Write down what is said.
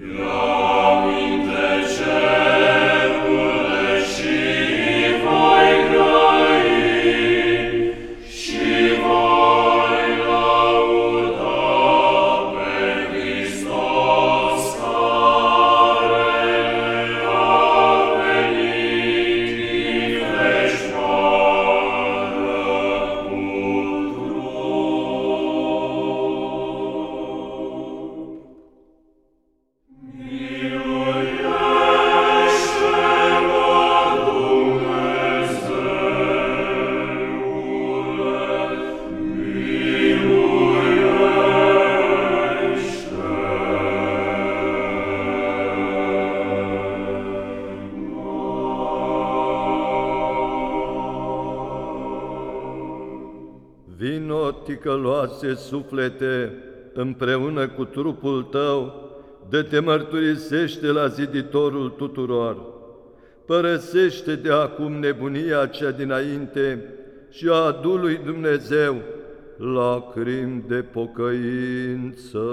Yeah. Vino, ticăloase suflete, împreună cu trupul tău, de te mărturisește la ziditorul tuturor. Părăsește de acum nebunia cea dinainte și adu lui Dumnezeu lacrimi de pocăință.